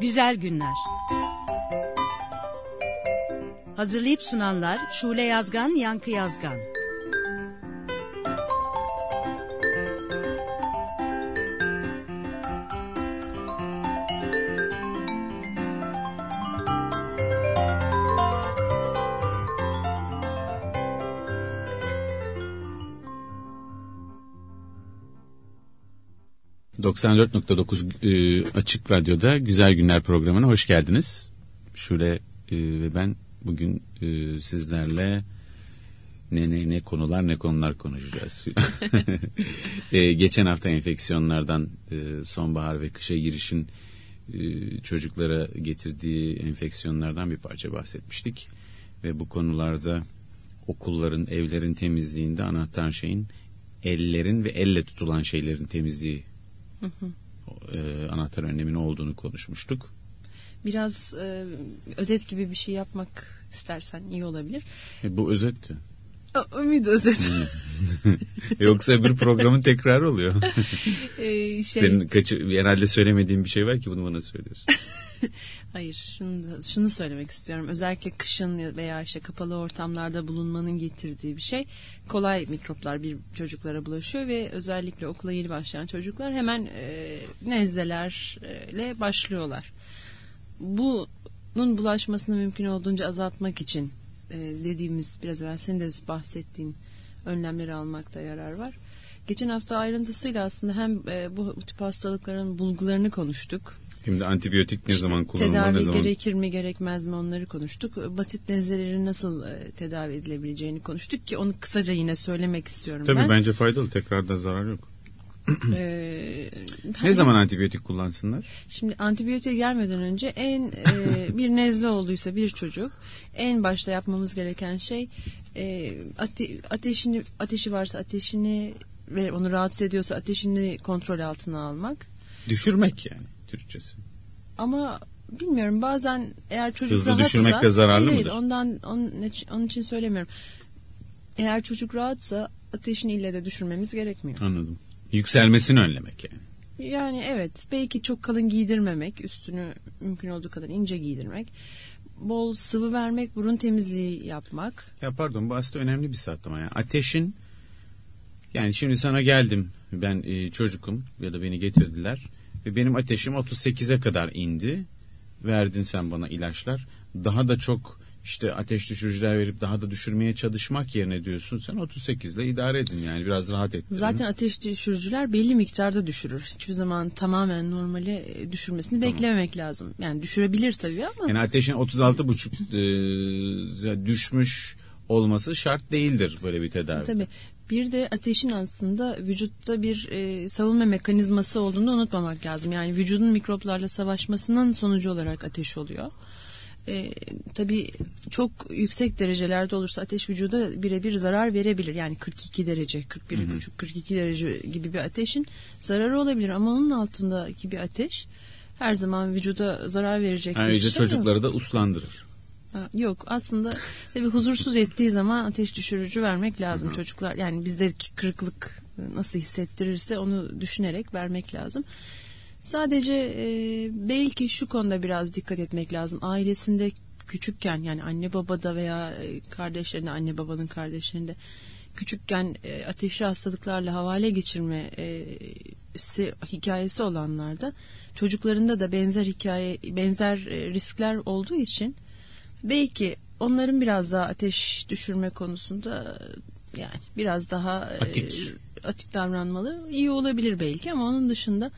Güzel günler. Hazırlayıp sunanlar Şule Yazgan, Yankı Yazgan. ...94.9 e, Açık Radyo'da Güzel Günler programına hoş geldiniz. Şule e, ve ben bugün e, sizlerle ne ne ne konular ne konular konuşacağız. e, geçen hafta enfeksiyonlardan e, sonbahar ve kışa girişin e, çocuklara getirdiği enfeksiyonlardan bir parça bahsetmiştik. Ve bu konularda okulların, evlerin temizliğinde anahtar şeyin ellerin ve elle tutulan şeylerin temizliği e, anahtar önlemin olduğunu konuşmuştuk. Biraz e, özet gibi bir şey yapmak istersen iyi olabilir. E, bu özetti. O muydu özet? Yoksa öbür programın tekrarı oluyor. e, şey... Senin kaçı, herhalde söylemediğin bir şey var ki bunu bana söylüyorsun. Hayır, şunu, şunu söylemek istiyorum. Özellikle kışın veya işte kapalı ortamlarda bulunmanın getirdiği bir şey. Kolay mikroplar bir çocuklara bulaşıyor ve özellikle okula yeni başlayan çocuklar hemen e, nezlelerle başlıyorlar. Bunun bulaşmasını mümkün olduğunca azaltmak için e, dediğimiz biraz evvel senin de bahsettiğin önlemleri almakta yarar var. Geçen hafta ayrıntısıyla aslında hem e, bu tip hastalıkların bulgularını konuştuk. Şimdi antibiyotik ne İşte zaman kullanılmalı tedavi ne zaman? gerekir mi gerekmez mi onları konuştuk. Basit nezlelerin nasıl e, tedavi edilebileceğini konuştuk ki onu kısaca yine söylemek istiyorum Tabii ben. bence faydalı tekrardan zarar yok. Ee, Ne zaman antibiyotik kullansınlar? Şimdi antibiyotiğe gelmeden önce en e, bir nezle olduysa bir çocuk en başta yapmamız gereken şey e, ate, ateşini ateşi varsa ateşini ve onu rahatsız ediyorsa ateşini kontrol altına almak. Düşürmek yani Türkçesi. Ama bilmiyorum bazen eğer çocuk Hızlı rahatsa düşürmek de zararlı hayır, mıdır? ondan onun onun için söylemiyorum. Eğer çocuk rahatsa ateşini ille de düşürmemiz gerekmiyor. Anladım. Yükselmesini önlemek yani. Yani evet belki çok kalın giydirmemek üstünü mümkün olduğu kadar ince giydirmek bol sıvı vermek burun temizliği yapmak Ya pardon bu aslında önemli bir saptama. Yani ateşin yani şimdi sana geldim ben e, çocukum ya da beni getirdiler ve benim ateşim 38'e kadar indi. Verdin sen bana ilaçlar. Daha da çok işte ateş düşürücüler verip daha da düşürmeye çalışmak yerine diyorsun sen 38 ile idare edin yani biraz rahat ettirin. zaten ateş düşürücüler belli miktarda düşürür hiçbir zaman tamamen normale düşürmesini beklememek lazım yani düşürebilir tabii ama Yani ateşin 36,5 e, düşmüş olması şart değildir böyle bir tedavi. Tabii. Bir de ateşin aslında vücutta bir e, savunma mekanizması olduğunu unutmamak lazım. Yani vücudun mikroplarla savaşmasının sonucu olarak ateş oluyor. E, tabii çok yüksek derecelerde olursa ateş vücuda birebir zarar verebilir. Yani 42 derece, 41,5, 42 derece gibi bir ateşin zararı olabilir. Ama onun altındaki bir ateş her zaman vücuda zarar verecek. Ayrıca şey çocukları da uslandırır. Yok aslında tabii huzursuz ettiği zaman ateş düşürücü vermek lazım çocuklar. Yani bizdeki kırıklık nasıl hissettirirse onu düşünerek vermek lazım. Sadece e, belki şu konuda biraz dikkat etmek lazım. Ailesinde küçükken yani anne babada veya e, kardeşlerinde anne babanın kardeşlerinde küçükken e, ateşli hastalıklarla havale geçirme e, si- hikayesi olanlarda çocuklarında da benzer hikaye benzer e, riskler olduğu için belki onların biraz daha ateş düşürme konusunda e, yani biraz daha e, Atik. atik davranmalı iyi olabilir belki ama onun dışında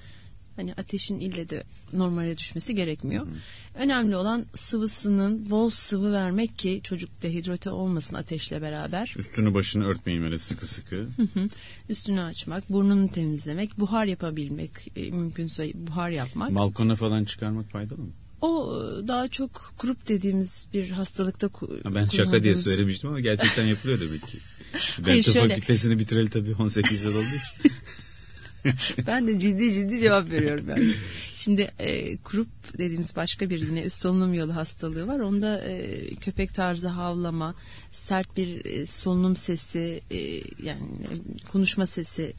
hani ateşin ille de normale düşmesi gerekmiyor. Önemli olan sıvısının bol sıvı vermek ki çocuk dehidrate olmasın ateşle beraber. Üstünü başını örtmeyin böyle sıkı sıkı. Hı hı. Üstünü açmak, burnunu temizlemek, buhar yapabilmek, e, mümkünse buhar yapmak. Balkona falan çıkarmak faydalı mı? O e, daha çok grup dediğimiz bir hastalıkta Ben şaka diye söylemiştim ama gerçekten yapılıyor demek ki. Ben Hayır, tıp şöyle. fakültesini bitireli tabii 18 yıl için. Ben de ciddi ciddi cevap veriyorum yani. Şimdi e, krup dediğimiz başka bir yine üst solunum yolu hastalığı var. Onda e, köpek tarzı havlama, sert bir e, solunum sesi, e, yani konuşma sesi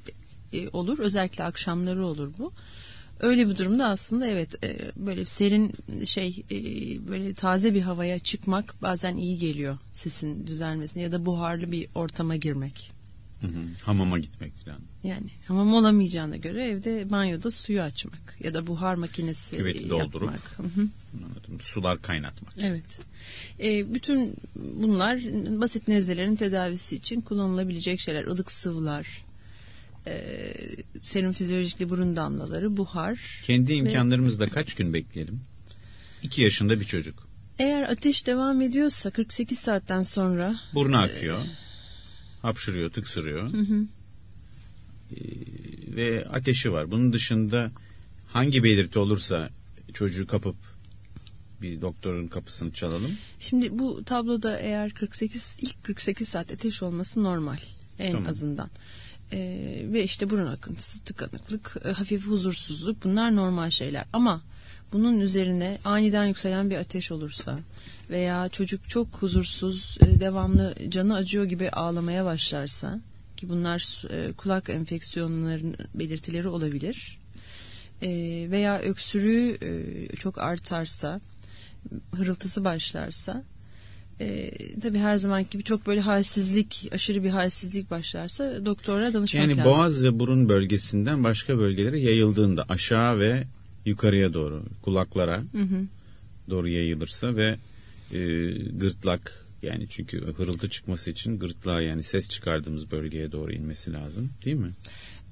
e, olur. Özellikle akşamları olur bu. Öyle bir durumda aslında evet e, böyle serin şey e, böyle taze bir havaya çıkmak bazen iyi geliyor sesin düzelmesine ya da buharlı bir ortama girmek. Hı hı. Hamama gitmek falan. Yani hamam olamayacağına göre evde banyoda suyu açmak ya da buhar makinesi Küveti yapmak. doldurup. Hı hı. Anladım. Sular kaynatmak. Evet. E, bütün bunlar basit nezlelerin tedavisi için kullanılabilecek şeyler. Ilık sıvılar, e, serum fizyolojikli burun damlaları, buhar. Kendi imkanlarımızda kaç gün bekleyelim? 2 yaşında bir çocuk. Eğer ateş devam ediyorsa 48 saatten sonra Burnu akıyor. Hapşırıyor, tıksırıyor. hı. Ee, ve ateşi var. Bunun dışında hangi belirti olursa çocuğu kapıp bir doktorun kapısını çalalım. Şimdi bu tabloda eğer 48 ilk 48 saat ateş olması normal en Tamam. azından. Ee, ve işte burun akıntısı, tıkanıklık, e, hafif huzursuzluk bunlar normal şeyler. Ama bunun üzerine aniden yükselen bir ateş olursa veya çocuk çok huzursuz, e, devamlı canı acıyor gibi ağlamaya başlarsa ki bunlar e, kulak enfeksiyonlarının belirtileri olabilir. E, veya öksürüğü e, çok artarsa, hırıltısı başlarsa e, tabii her zamanki gibi çok böyle halsizlik, aşırı bir halsizlik başlarsa doktora danışmak Yani lazım. boğaz ve burun bölgesinden başka bölgelere yayıldığında aşağı ve yukarıya doğru kulaklara Hı hı. doğru yayılırsa ve e, gırtlak yani çünkü hırıltı çıkması için gırtlağa yani ses çıkardığımız bölgeye doğru inmesi lazım değil mi?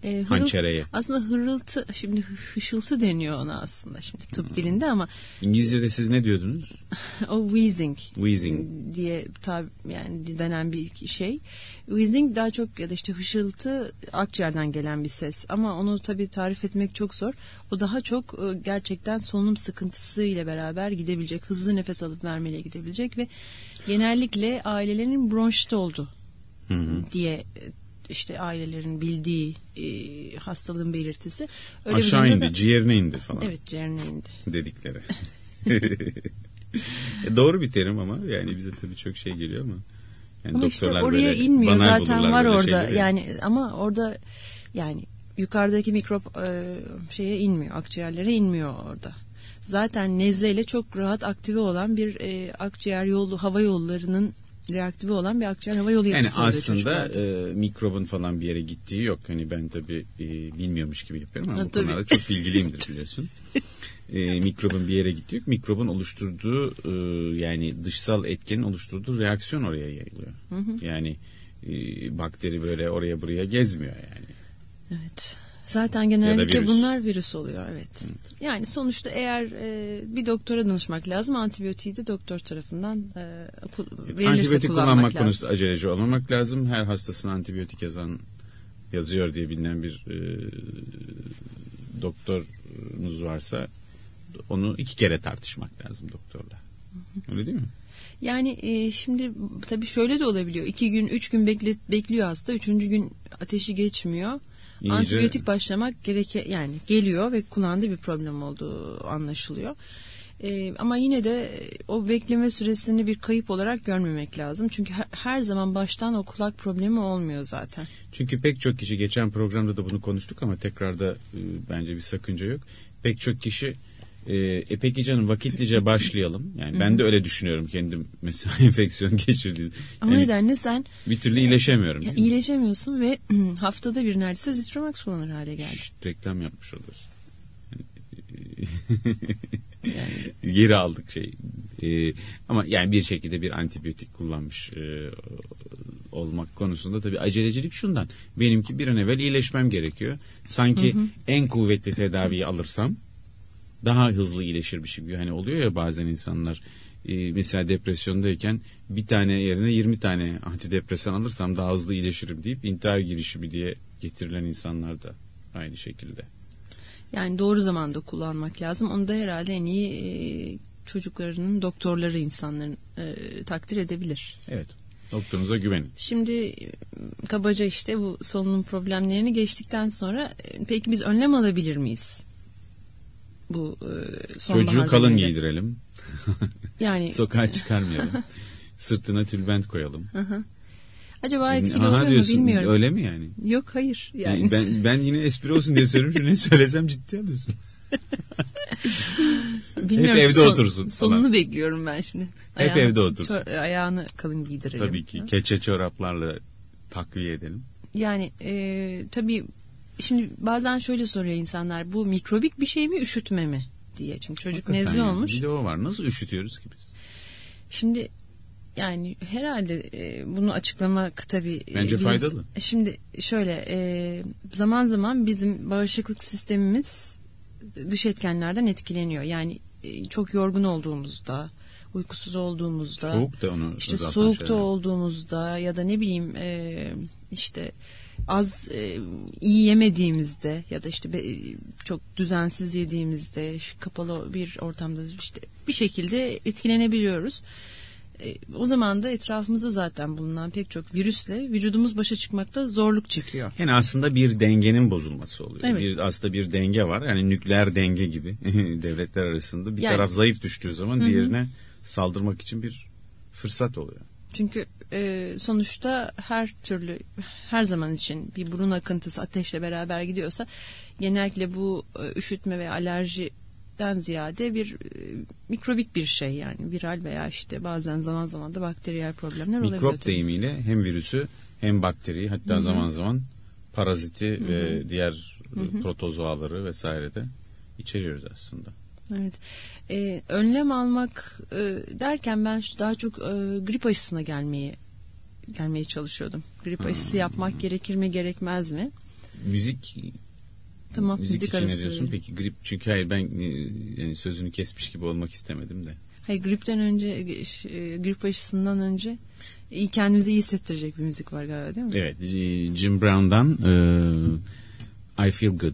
E, hırıl- Hançereye. Aslında hırıltı, şimdi hışıltı deniyor ona aslında şimdi tıp Hmm. dilinde ama İngilizce'de siz ne diyordunuz? o wheezing, Wheezing. diye tab yani denen bir şey. Wheezing daha çok ya da işte hışıltı akciğerden gelen bir ses ama onu tabii tarif etmek çok zor. O daha çok e, gerçekten solunum sıkıntısı ile beraber gidebilecek, hızlı nefes alıp vermeyle gidebilecek ve genellikle ailelerin bronşit oldu Hı hı. diye işte ailelerin bildiği e, hastalığın belirtisi. Öyle Aşağı indi, da- ciğerine indi falan Evet ciğerine indi. dedikleri. E, Doğru bir terim ama yani bize tabii çok şey geliyor ama. Yani Ama işte oraya inmiyor zaten var orada yani ama orada yani yukarıdaki mikrop e, şeye inmiyor akciğerlere inmiyor orada. Zaten nezleyle çok rahat aktive olan bir e, akciğer yolu hava yollarının reaktive olan bir akciğer hava yolu Yani yapısı oluyor aslında e, mikrobun falan bir yere gittiği yok. Hani ben tabii e, bilmiyormuş gibi yapıyorum ama Ha, bu tabii. konularda çok bilgiliyimdir biliyorsun. e, mikrobun bir yere gittiği yok. Mikrobun oluşturduğu e, yani dışsal etkenin oluşturduğu reaksiyon oraya yayılıyor. Yani e, bakteri böyle oraya buraya gezmiyor yani. Evet. Zaten genellikle bunlar virüs oluyor evet. Yani sonuçta eğer e, bir doktora danışmak lazım antibiyotiği de doktor tarafından e, verilirse Antibiyotik kullanmak kullanmak lazım. konusu aceleci olmamak lazım. Her hastasına antibiyotik yazan yazıyor diye bilinen bir e, doktorunuz varsa onu iki kere tartışmak lazım doktorla. Öyle değil mi? Yani e, şimdi tabii şöyle de olabiliyor. İki gün, üç gün bekle, bekliyor hasta. Üçüncü gün ateşi geçmiyor. İyice- Antibiyotik başlamak gereke yani geliyor ve kulağında bir problem olduğu anlaşılıyor. E, ama yine de o bekleme süresini bir kayıp olarak görmemek lazım. Çünkü her, her zaman baştan o kulak problemi olmuyor zaten. Çünkü pek çok kişi geçen programda da bunu konuştuk ama tekrarda e, bence bir sakınca yok. Pek çok kişi e, e peki canım vakitlice başlayalım. Yani ben de öyle düşünüyorum kendim mesela enfeksiyon geçirdiğim. O Yani nedenle sen bir türlü iyileşemiyorum. ya, iyileşemiyorsun ve haftada bir neredeyse Zitromax kullanır hale geldin. reklam yapmış oluyorsun. Yani, geri aldık şey. Ee, ama yani bir şekilde bir antibiyotik kullanmış e, olmak konusunda tabii acelecilik şundan. Benimki bir an evvel iyileşmem gerekiyor. Sanki en kuvvetli tedaviyi alırsam daha hızlı iyileşirmişim gibi. Hani oluyor ya bazen insanlar e, mesela depresyondayken bir tane yerine 20 tane antidepresan alırsam daha hızlı iyileşirim deyip intihar girişimi diye getirilen insanlar da aynı şekilde. Yani doğru zamanda kullanmak lazım. Onu da herhalde en iyi e, çocuklarının doktorları insanların e, takdir edebilir. Evet. Doktorunuza güvenin. Şimdi kabaca işte bu solunum problemlerini geçtikten sonra e, peki biz önlem alabilir miyiz? Bu e, sonbahar Çocuğu kalın döneminde. giydirelim. Yani Sokağa çıkarmayalım. Sırtına tülbent koyalım. acaba etkili Aha oluyor mu bilmiyorum. Öyle mi yani? Yok hayır. Yani. Yani ben ben yine espri olsun diye söylüyorum. Ne söylesem ciddi alıyorsun. Bilmiyorum, Hep evde son- otursun Sonunu falan. bekliyorum ben şimdi. Hep evde otursun. çor- ayağını kalın giydirelim. Tabii ki keçe çoraplarla takviye edelim. Yani e, tabii şimdi bazen şöyle soruyor insanlar bu mikrobik bir şey mi üşütme mi diye. Çünkü çocuk Hakikaten nezle yani. olmuş. Bir de o var. Nasıl üşütüyoruz ki biz? Şimdi yani herhalde e, bunu açıklamak tabii e, Bence bilimsel- faydalı. Şimdi şöyle e, zaman zaman bizim bağışıklık sistemimiz dış etkenlerden etkileniyor. Yani e, çok yorgun olduğumuzda, uykusuz olduğumuzda, Soğuk da onu işte soğukta şeyler. olduğumuzda ya da ne bileyim e, işte az e, iyi yemediğimizde ya da işte be- çok düzensiz yediğimizde kapalı bir ortamda işte bir şekilde etkilenebiliyoruz. E, o zaman da etrafımızda zaten bulunan pek çok virüsle vücudumuz başa çıkmakta zorluk çekiyor. Yani aslında bir dengenin bozulması oluyor. Evet. Bir, aslında bir denge var. Yani nükleer denge gibi devletler arasında. Bir Yani- taraf zayıf düştüğü zaman diğerine saldırmak için bir fırsat oluyor. Çünkü e, sonuçta her türlü her zaman için bir burun akıntısı ateşle beraber gidiyorsa genellikle bu e, üşütme ve alerjiden ziyade bir e, mikrobik bir şey yani viral veya işte bazen zaman zaman da bakteriyel problemler olabiliyor. Mikrop deyimiyle hem virüsü hem bakteriyi hatta zaman zaman paraziti ve diğer e, protozoaları vesaire de içeriyoruz aslında. Evet. E, önlem almak e, derken ben şu- daha çok e, grip aşısına gelmeye gelmeye çalışıyordum. Grip aşısı yapmak gerekir mi gerekmez mi? Müzik Tamam müzik, müzik, için ne arası. diyorsun? Peki grip çünkü hayır ben e, yani sözünü kesmiş gibi olmak istemedim de. Hayır gripten önce e, grip aşısından önce iyi kendimizi iyi hissettirecek bir müzik var galiba değil mi? Evet Jim Brown'dan e, I Feel Good.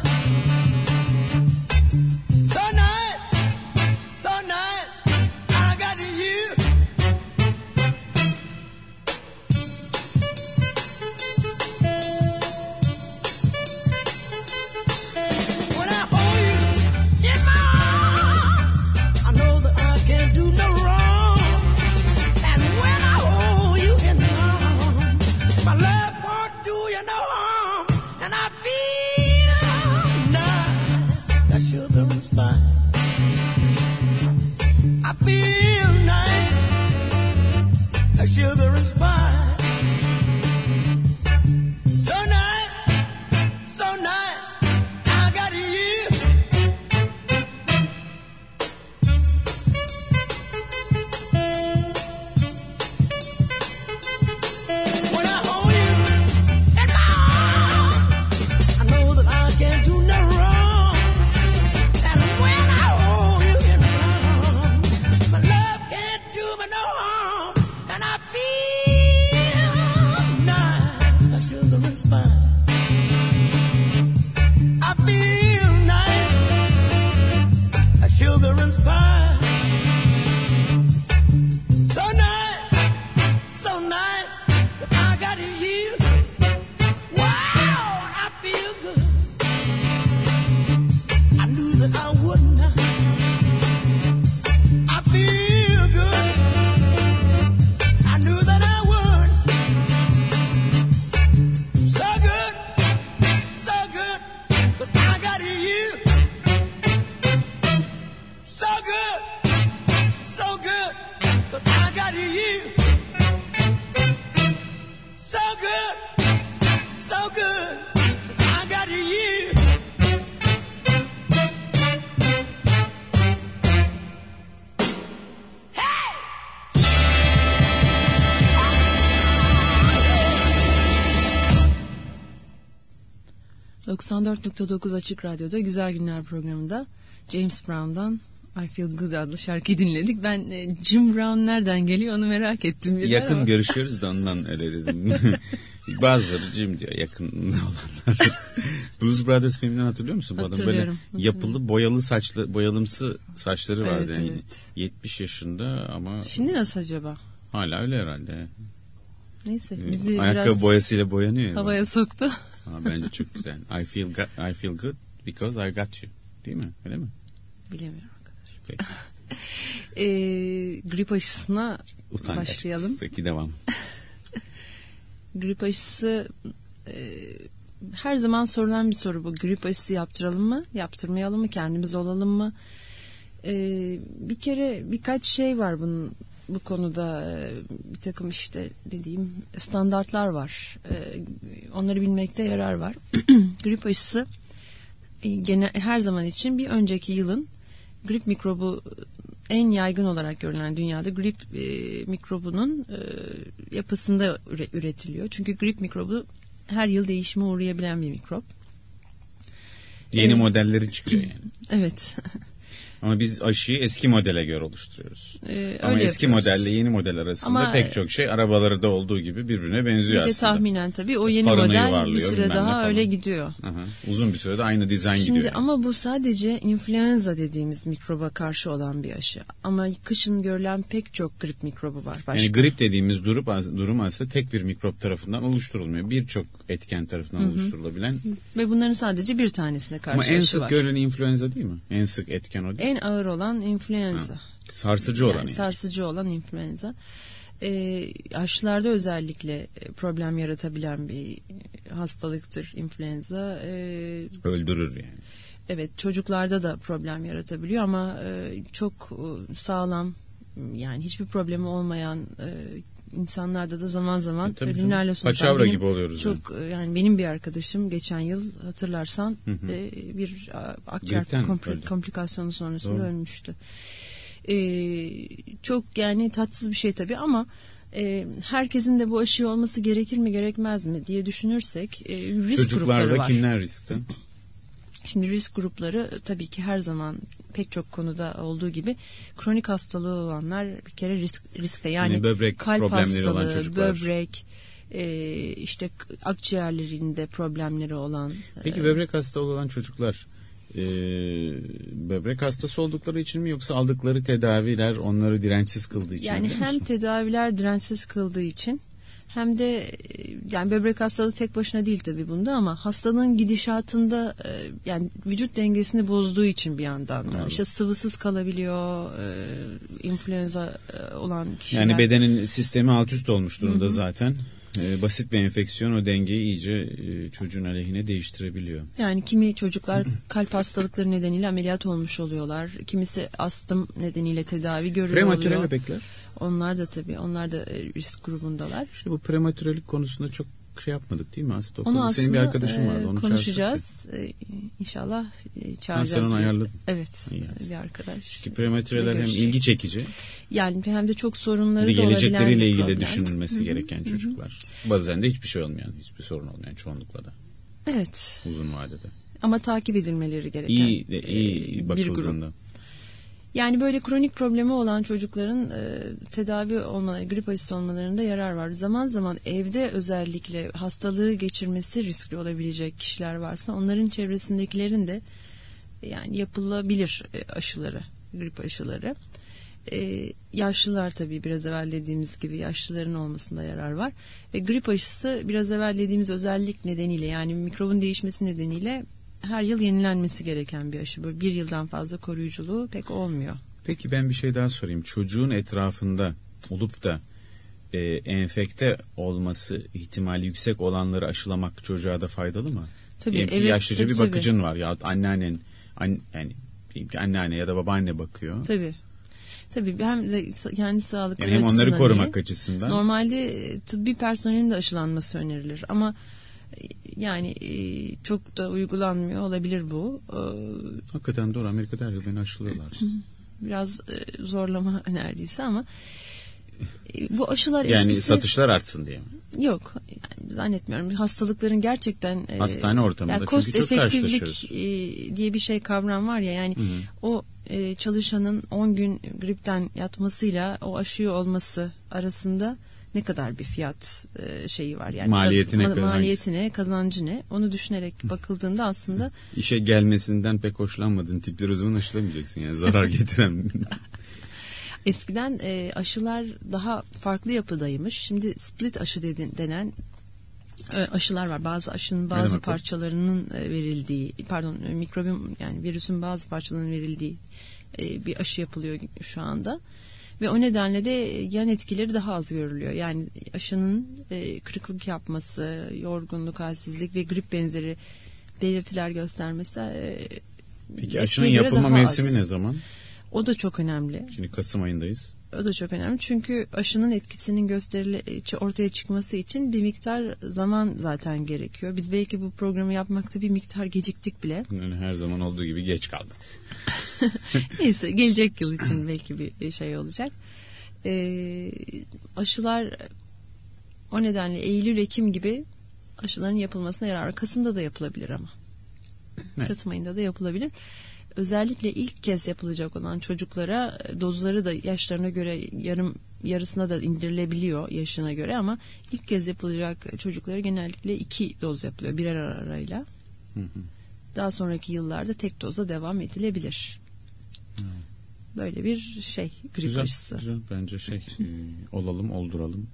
94.9 Açık Radyo'da Güzel Günler programında James Brown'dan I Feel Good adlı şarkıyı dinledik. Ben e, Jim Brown nereden geliyor onu merak ettim. Yakın ama- görüşüyoruz da ondan öyle dedim. Bazıları Jim diyor yakın olanlar. Blues Brothers filminden hatırlıyor musun? Bu adam böyle yapılı boyalı saçlı boyalımsı saçları Evet, vardı. Yani evet. 70 yaşında ama Şimdi nasıl acaba? hala öyle herhalde. Neyse bizi Ayakkabı biraz boyasıyla boyanıyor. ya. havaya soktu. Ha, bence çok güzel. I feel go- I feel good because I got you. Değil mi? Öyle mi? Bilemiyorum arkadaş. Peki. Ee, grip aşısına Utangaç. başlayalım. Peki devam. Grip aşısı e, her zaman sorulan bir soru bu. Grip aşısı yaptıralım mı? Yaptırmayalım mı? Kendimiz olalım mı? E, bir kere birkaç şey var bunun bu konuda e, bir takım işte dediğim standartlar var. E, onları bilmekte yarar var. grip aşısı e, gene, her zaman için bir önceki yılın grip mikrobu en yaygın olarak görülen dünyada grip e, mikrobunun e, yapısında üre- üretiliyor. Çünkü grip mikrobu her yıl değişime uğrayabilen bir mikrop. Yeni Evet. modelleri çıkıyor yani. Evet. Ama biz aşıyı eski modele göre oluşturuyoruz. E, Ama öyle eski yapıyoruz. modelle yeni model arasında Ama- pek çok şey arabaları da olduğu gibi birbirine benziyor Bir aslında. tahminen tabii o yeni Farını model bir süre daha öyle gidiyor. Aha. Uzun bir sürede aynı dizayn Şimdi gidiyor. yani. ama bu sadece influenza dediğimiz mikroba karşı olan bir aşı. Ama kışın görülen pek çok grip mikrobu var. Başka. Yani grip dediğimiz durum, durum aslında tek bir mikrop tarafından oluşturulmuyor. Birçok etken tarafından oluşturulabilen. Ve bunların sadece bir tanesine karşı Ama en sık var. görülen influenza değil mi? En sık etken o değil. En ağır olan influenza. Sarsıcı olan. Yani yani. sarsıcı olan influenza. Ee, aşılarda özellikle e, problem yaratabilen bir hastalıktır influenza. Ee, Öldürür yani. evet çocuklarda da problem yaratabiliyor ama e, çok e, sağlam yani hiçbir problemi olmayan e, insanlarda da zaman zaman E, ölümlerle sonuçlanan Paçavra benim gibi oluyoruz Çok e, yani benim bir arkadaşım geçen yıl hatırlarsan Hı hı. e, bir a, akciğer kompl- öldü. komplikasyonu sonrasında Doğru. ölmüştü. E, çok yani tatsız bir şey tabii ama e, herkesin de bu aşı olması gerekir mi gerekmez mi diye düşünürsek e, risk grupları Çocuklarda var. kimler riskte? Şimdi risk grupları e, tabii ki her zaman pek çok konuda olduğu gibi kronik hastalığı olanlar bir kere risk riskte yani, Yani böbrek kalp hastalığı, çocuklar. böbrek, e, işte akciğerlerinde problemleri olan. Peki e, böbrek hasta olan çocuklar e, böbrek hastası oldukları için mi yoksa aldıkları tedaviler onları dirençsiz kıldığı için yani mi? biliyor hem tedaviler dirençsiz kıldığı için hem de e, yani böbrek hastalığı tek başına değil tabii bunda ama hastalığın gidişatında e, yani vücut dengesini bozduğu için bir yandan da Anladım. işte sıvısız kalabiliyor e, influenza olan kişiler. Yani bedenin sistemi alt üst olmuş durumda zaten. E, basit bir enfeksiyon o dengeyi iyice çocuğun aleyhine değiştirebiliyor. Yani kimi çocuklar kalp hastalıkları nedeniyle ameliyat olmuş oluyorlar. Kimisi astım nedeniyle tedavi görüyor Prematüre oluyor. bebekler. Onlar da tabii onlar da e, risk grubundalar. İşte bu prematürelik konusunda çok şey yapmadık değil mi aslında? Onu aslında Senin bir arkadaşın e, vardı. Onu konuşacağız. E, inşallah e, çağıracağız. onu bir- ayarladın. Evet. İyi. Bir arkadaş. Ki prematüreler hem ilgi çekici Yani hem de çok sorunları da olabilen gelecekleriyle ilgili problem. düşünülmesi gereken çocuklar. Bazen de hiçbir şey olmayan, hiçbir sorun olmayan çoğunlukla da Evet. uzun vadede. Ama takip edilmeleri gereken İyi, e, iyi bir grup. Yani böyle kronik problemi olan çocukların e, tedavi olmaları, grip aşısı olmalarında yarar var. Zaman zaman evde özellikle hastalığı geçirmesi riskli olabilecek kişiler varsa onların çevresindekilerin de e, yani yapılabilir e, aşıları, grip aşıları. E, yaşlılar tabii biraz evvel dediğimiz gibi yaşlıların olmasında yarar var. Ve grip aşısı biraz evvel dediğimiz özellik nedeniyle yani mikrobun değişmesi nedeniyle her yıl yenilenmesi gereken bir aşı. Böyle bir yıldan fazla koruyuculuğu pek olmuyor. Peki ben bir şey daha sorayım. Çocuğun etrafında olup da e, enfekte olması ihtimali yüksek olanları aşılamak çocuğa da faydalı mı? Tabii, ki evet, yaşlıca tabii, bir tabii. bakıcın var ya anneannen an, yani anneanne ya da babaanne bakıyor. Tabii. Tabii hem de kendi sağlıkları Yani hem onları korumak iyi. açısından. Normalde e, tıbbi personelin de aşılanması önerilir ama yani e, çok da uygulanmıyor olabilir bu. E, Hakikaten doğru Amerika'da her yıl beni aşılıyorlar. Biraz e, zorlama neredeyse ama e, bu aşılar yani eskisi satışlar artsın diye. mi? yok yani zannetmiyorum hastalıkların gerçekten e, Hastane ortamında yani çünkü cost çok efektiflik e, diye bir şey kavram var ya yani o e, çalışanın 10 gün gripten yatmasıyla o aşıyı olması arasında ne kadar bir fiyat e, şeyi var yani? Maliyeti ne ma- kadar, maliyeti ne kazancı ne? Onu düşünerek bakıldığında aslında İşe gelmesinden pek hoşlanmadığın tipleri o zaman aşılamayacaksın yani zarar getiren. eskiden e, aşılar daha farklı yapıdaymış. Şimdi split aşı dedi- denen e, aşılar var. Bazı aşının bazı o? parçalarının e, verildiği pardon mikrobin yani virüsün bazı parçalarının verildiği bir aşı yapılıyor şu anda. Ve o nedenle de yan etkileri daha az görülüyor. Yani aşının e, kırıklık yapması, yorgunluk, halsizlik ve grip benzeri belirtiler göstermesi e, Peki aşının yapılma mevsimi az. ne zaman? O da çok önemli. Şimdi Kasım ayındayız. O da çok önemli. Çünkü aşının etkisinin gösterile ortaya çıkması için bir miktar zaman zaten gerekiyor. Biz belki bu programı yapmakta bir miktar geciktik bile. Yani her zaman olduğu gibi geç kaldık. Neyse gelecek yıl için belki bir şey olacak. Ee, aşılar o nedenle Eylül-Ekim gibi aşıların yapılmasına yarar. Kasım'da da yapılabilir ama. Evet. Kasım ayında da yapılabilir. Özellikle ilk kez yapılacak olan çocuklara e, dozları da yaşlarına göre yarım yarısına da indirilebiliyor yaşına göre ama ilk kez yapılacak çocuklara genellikle iki doz yapılıyor birer arayla. Hı hı. Daha sonraki yıllarda tek dozla devam edilebilir. Böyle bir şey grip Güzel, aşısı. güzel. Bence şey e, olalım olduralım.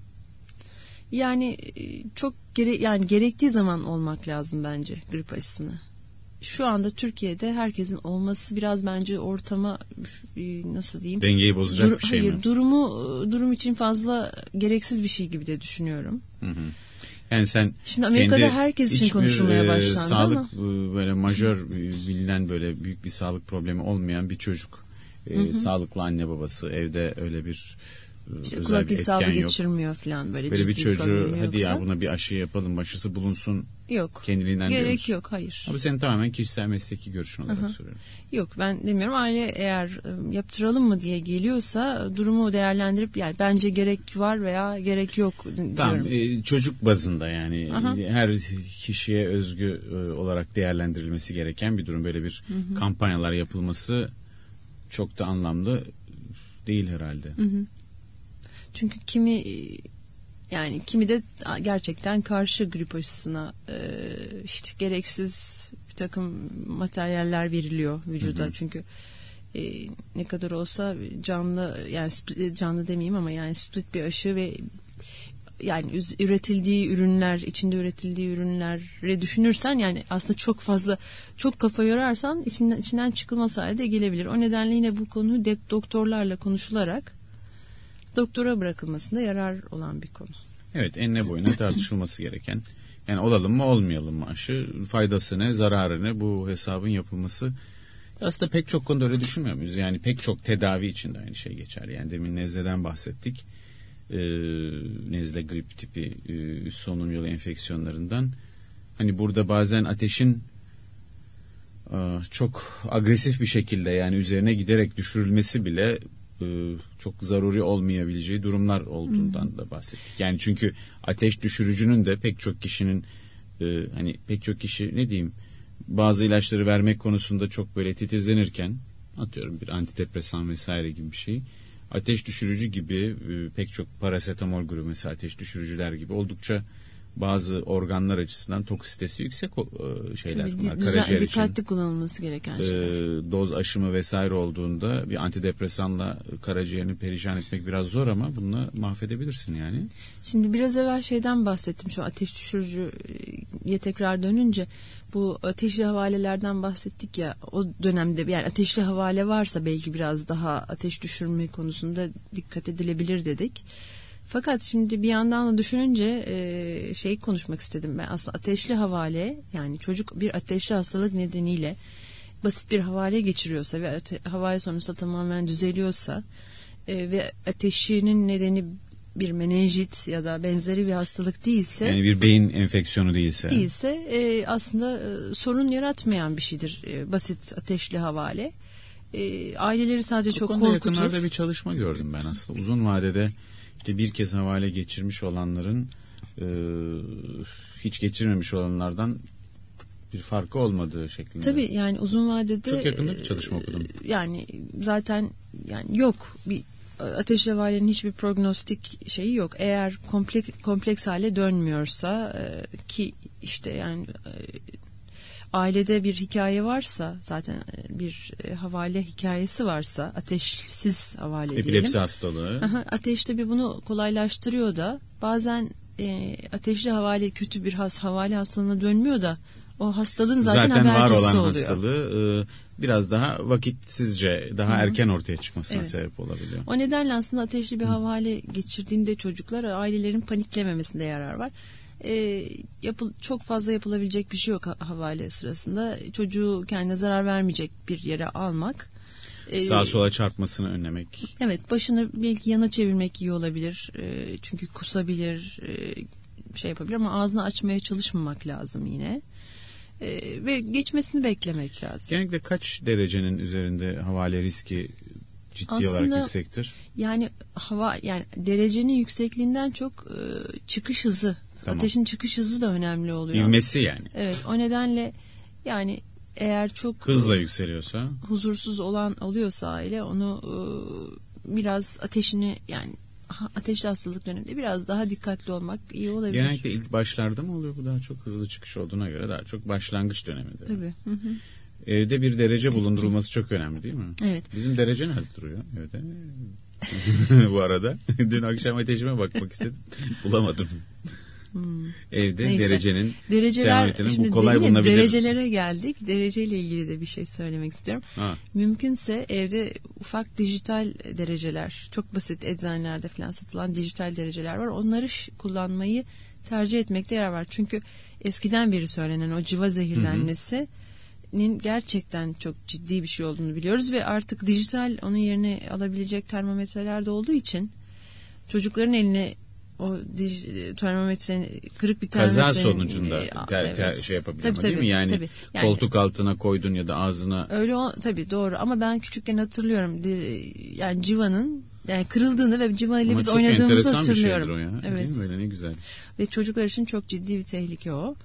Yani e, çok gere yani gerektiği zaman olmak lazım bence grip aşısını. Şu anda Türkiye'de herkesin olması biraz bence ortama e, nasıl diyeyim? Dengeyi bozacak Dur- bir şey hayır, mi? durumu durum için fazla gereksiz bir şey gibi de düşünüyorum. Hı hı. Yani sen Şimdi Amerika'da kendi herkes için konuşulmaya e, başlandı sağlık ama. e, böyle majör bilinen böyle büyük bir sağlık problemi olmayan bir çocuk. E, Sağlıklı anne babası evde öyle bir İşte özel kulak bir etken yok. geçirmiyor falan böyle, Böyle bir çocuğu hadi ya yoksa. buna bir aşı yapalım aşısı bulunsun Yok. kendiliğinden Gerek musun? yok hayır. Ama senin tamamen kişisel mesleki görüşün olarak Aha. soruyorum. Yok ben demiyorum aile eğer e, yaptıralım mı diye geliyorsa durumu değerlendirip yani bence gerek var veya gerek yok diyorum. Tamam e, çocuk bazında yani Aha. e, her kişiye özgü e, olarak değerlendirilmesi gereken bir durum. Böyle bir kampanyalar yapılması çok da anlamlı değil herhalde. Çünkü kimi yani kimi de gerçekten karşı grip aşısına e, işte gereksiz bir takım materyaller veriliyor vücuda. Çünkü e, ne kadar olsa canlı yani split, canlı demeyeyim ama yani split bir aşı ve yani üretildiği ürünler, içinde üretildiği ürünleri düşünürsen yani aslında çok fazla çok kafa yorarsan içinden içinden çıkılmaz hale de gelebilir. O nedenle yine bu konu de, doktorlarla konuşularak doktora bırakılmasında yarar olan bir konu. Evet enine boyuna tartışılması gereken yani olalım mı olmayalım mı aşı faydası ne zararı ne bu hesabın yapılması aslında pek çok konuda öyle düşünmüyor muyuz? Yani pek çok tedavi için de aynı şey geçer. Yani demin nezleden bahsettik. Ee, nezle grip tipi e, solunum yolu enfeksiyonlarından. Hani burada bazen ateşin e, çok agresif bir şekilde yani üzerine giderek düşürülmesi bile e, çok zaruri olmayabileceği durumlar olduğundan da bahsettik. Yani çünkü ateş düşürücünün de pek çok kişinin e, hani pek çok kişi ne diyeyim bazı ilaçları vermek konusunda çok böyle titizlenirken atıyorum bir antidepresan vesaire gibi bir şey ateş düşürücü gibi e, pek çok parasetamol grubu mesela ateş düşürücüler gibi oldukça bazı organlar açısından toksitesi yüksek e, şeyler Tabii bunlar. düzen- Karaciğer için dikkatli kullanılması gereken e, şeyler. doz aşımı vesaire olduğunda bir antidepresanla karaciğerini perişan etmek biraz zor ama bununla mahvedebilirsin yani. Şimdi biraz evvel şeyden bahsettim şu ateş düşürücüye tekrar dönünce bu ateşli havalelerden bahsettik ya o dönemde yani ateşli havale varsa belki biraz daha ateş düşürme konusunda dikkat edilebilir dedik. Fakat şimdi bir yandan da düşününce e, şey konuşmak istedim ben aslında ateşli havale yani çocuk bir ateşli hastalık nedeniyle basit bir havale geçiriyorsa ve ate- havale sonrasında tamamen düzeliyorsa e, ve ateşinin nedeni bir menenjit ya da benzeri bir hastalık değilse Yani bir beyin enfeksiyonu değilse. değilse e, aslında e, sorun yaratmayan bir şeydir e, basit ateşli havale. E, aileleri sadece Bu çok korkutur. yakınlarda bir çalışma gördüm ben aslında. Uzun vadede işte bir kez havale geçirmiş olanların e, hiç geçirmemiş olanlardan bir farkı olmadığı şeklinde. Tabii yani uzun vadede Çok yakında bir e, çalışma okudum. Yani zaten yani yok bir ateşli havalenin hiçbir prognostik şeyi yok. Eğer kompleks, kompleks hale dönmüyorsa e, ki işte yani e, ailede bir hikaye varsa zaten e, bir e, havale hikayesi varsa ateşsiz havale diyelim. Epilepsi hastalığı. Aha, ateş tabi bunu kolaylaştırıyor da bazen e, ateşli havale kötü bir has havale hastalığına dönmüyor da o hastalığın zaten, Zaten, var habercisi olan oluyor. hastalığı e, biraz daha vakitsizce, daha erken ortaya çıkmasına Evet. sebep olabiliyor. O nedenle aslında ateşli bir havale geçirdiğinde çocuklar ailelerin paniklememesinde yarar var. Ee, yapıl, çok fazla yapılabilecek bir şey yok ha- havale sırasında. Çocuğu kendine zarar vermeyecek bir yere almak. Ee, Sağa sola çarpmasını önlemek. Evet başını belki yana çevirmek iyi olabilir. Ee, çünkü kusabilir, e, şey yapabilir ama ağzını açmaya çalışmamak lazım yine. Ee, ve geçmesini beklemek lazım. Genellikle kaç derecenin üzerinde havale riski ciddi Aslında- olarak yüksektir? Yani hava yani derecenin yüksekliğinden çok e, çıkış hızı, Tamam. ateşin çıkış hızı da önemli oluyor. İvmesi yani. Evet, o nedenle yani eğer çok Hızla yükseliyorsa. huzursuz olan oluyorsa aile onu e, biraz ateşini yani ateşli hastalık döneminde biraz daha dikkatli olmak iyi olabilir. Genellikle ilk başlarda mı oluyor bu daha çok hızlı çıkış olduğuna göre daha çok başlangıç döneminde. Tabii. Hı hı. Evde bir derece bulundurulması çok önemli değil mi? Evet. Bizim derece nerede duruyor evde? bu arada dün akşam ateşime bakmak istedim. Bulamadım. Evde. Neyse. derecenin Dereceler şimdi bu kolay bulunabilir. derecelere geldik. Dereceyle ilgili de bir şey söylemek istiyorum. Ha. Mümkünse evde ufak dijital dereceler, çok basit eczanelerde falan satılan dijital dereceler var. Onları kullanmayı tercih etmekte yer var. Çünkü eskiden beri söylenen o civa zehirlenmesinin gerçekten çok ciddi bir şey olduğunu biliyoruz ve artık dijital onun yerine alabilecek termometreler de olduğu için çocukların eline o dij- termometrenin kırık bir Kaza termometrenin sonucunda e, ter- ter- evet. şey yapabilir Tabii, ama değil tabii, mi? Yani, tabii. Yani- koltuk altına koydun ya da ağzına Öyle o, tabii doğru ama ben küçükken hatırlıyorum yani civanın yani kırıldığını ve civa ile biz oynadığımızı hatırlıyorum. bir şeydir o ya. Evet. Değil mi? Öyle ne güzel. Ve çocuklar için çok ciddi bir tehlike o.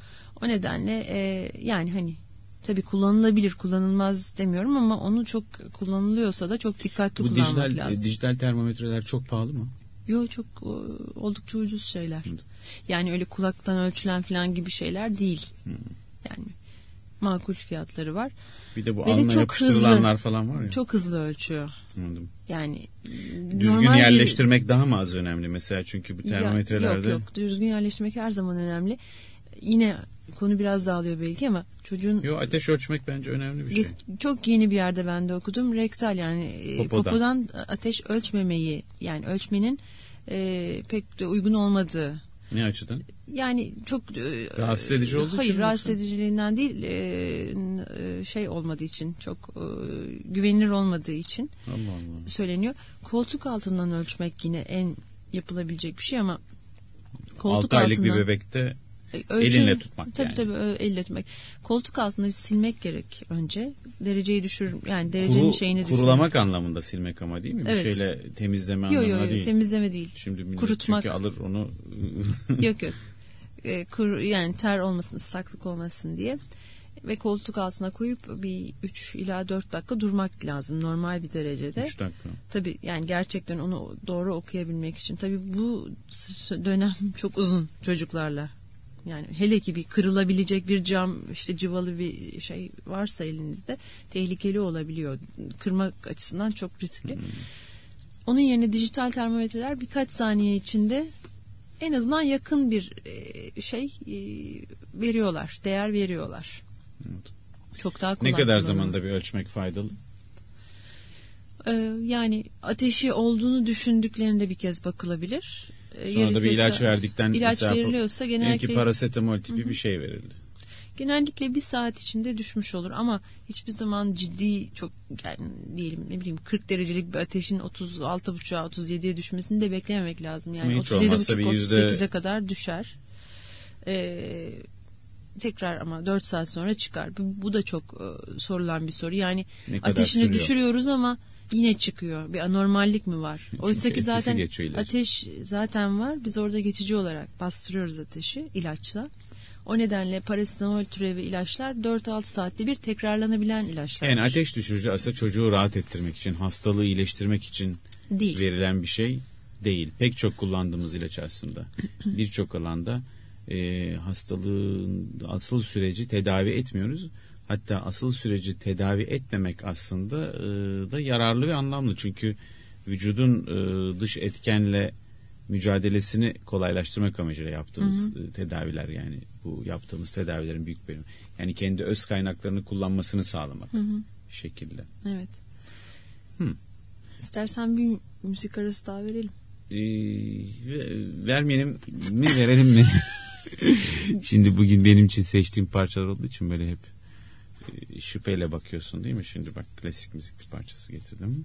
O nedenle e, yani hani tabii kullanılabilir, kullanılmaz demiyorum ama onu çok kullanılıyorsa da çok dikkatli Bu kullanmak dijital lazım. dijital termometreler çok pahalı mı? Yok çok e, oldukça ucuz şeyler. Hı. Yani öyle kulaktan ölçülen falan gibi şeyler değil. Yani makul fiyatları var. Bir de bu Ve de alnına çok yapıştırılanlar hızlı. falan var ya. Çok hızlı ölçüyor. Anladım. Yani Düzgün normal bir- yerleştirmek daha mı az önemli mesela çünkü bu termometrelerde Yok yok düzgün yerleştirmek her zaman önemli. Yine konu biraz dağılıyor belki ama çocuğun Yo, ateş ölçmek bence önemli bir şey. çok yeni bir yerde ben de okudum. Rektal yani e, Popodan. popodan ateş ölçmemeyi yani ölçmenin e, pek de uygun olmadığı Ne açıdan? yani çok e, Rahatsız edici olduğu hayır rahatsız yoksa? ediciliğinden değil e, e, şey olmadığı için çok e, güvenilir olmadığı için Allah Allah. söyleniyor. Koltuk altından ölçmek yine en yapılabilecek bir şey ama koltuk 6 aylık bir altından bebekte e, ölçü- elinle tutmak tabii yani. tabii elle tutmak. Koltuk altını bir silmek gerek önce. Dereceyi düşür yani derecenin kuru, şeyini düşür. kurulamak anlamında silmek ama değil mi? Evet. Bir şeyle temizleme Yok anlamına yok değil. temizleme değil. Şimdi Kurutmak. çünkü alır onu yok yok. E, kuru, yani ter olmasın, ıslaklık olmasın diye. Ve koltuk altına koyup bir 3 ila 4 dakika durmak lazım normal bir derecede. 3 dakika. Tabii yani gerçekten onu doğru okuyabilmek için. Tabii bu dönem çok uzun çocuklarla. Yani hele ki bir kırılabilecek bir cam işte cıvalı bir şey varsa elinizde tehlikeli olabiliyor. Kırmak açısından çok riskli. Onun yerine dijital termometreler birkaç saniye içinde en azından yakın bir e, şey e, veriyorlar, değer veriyorlar. Evet. Çok daha kolay. Ne kadar kullanım. zamanda bir ölçmek faydalı? Ee, yani ateşi olduğunu düşündüklerinde bir kez bakılabilir. Sonra da bir ilaç verdikten ilaç mesela veriliyorsa diyelim ki genellikle parasetamol tipi bir şey verildi. genellikle bir saat içinde düşmüş olur ama hiçbir zaman ciddi çok yani diyelim ne bileyim 40 derecelik bir ateşin 36.5'a 37'ye düşmesini de beklememek lazım. Yani Hiç olmazsa bir 37.5 yüzde- 38'e kadar düşer. Ee, tekrar ama 4 saat sonra çıkar. Bu, bu da çok e, sorulan bir soru. Yani ateşini sürüyor? düşürüyoruz ama yine çıkıyor. Bir anormallik mi var? Oysa ki zaten ateş zaten var. Biz orada geçici olarak bastırıyoruz ateşi ilaçla. O nedenle parasetamol türevi ilaçlar 4-6 saatte bir tekrarlanabilen ilaçlar. Yani ateş düşürücü aslında çocuğu rahat ettirmek için, hastalığı iyileştirmek için Değil. verilen bir şey değil. Pek çok kullandığımız ilaç aslında. Birçok alanda e, hastalığın asıl süreci tedavi etmiyoruz. Hatta asıl süreci tedavi etmemek aslında e, da yararlı ve anlamlı. Çünkü vücudun e, dış etkenle mücadelesini kolaylaştırmak amacıyla yaptığımız e, tedaviler yani bu yaptığımız tedavilerin büyük bölümü. Yani kendi öz kaynaklarını kullanmasını sağlamak bir şekilde. Evet. Hı. İstersen bir müzik arası daha verelim. Ee, ve- vermeyelim mi verelim mi? Şimdi bugün benim için seçtiğim parçalar olduğu için böyle hep şüpheyle bakıyorsun değil mi? Şimdi bak klasik müzik bir parçası getirdim.